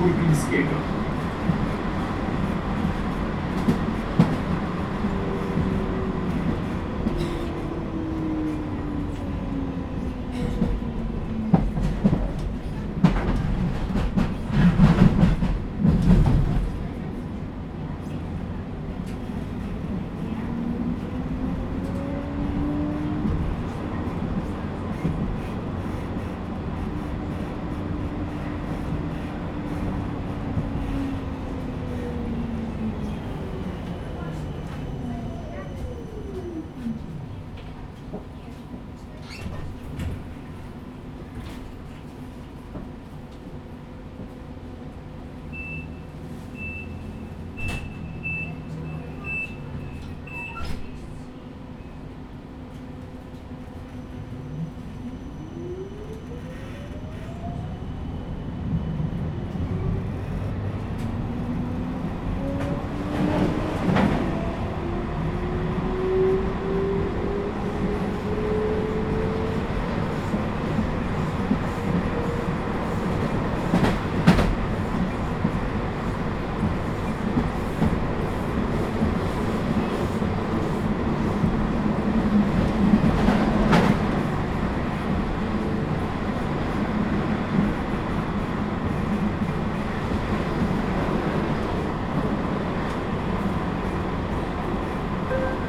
muy bizqueño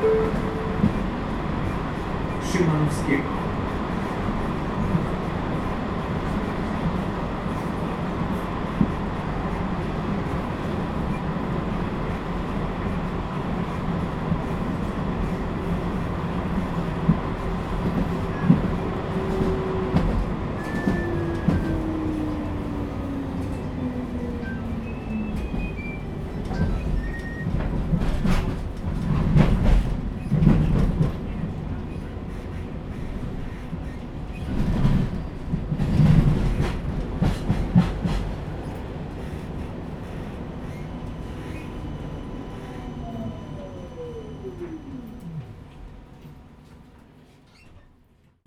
シュマノフスキーが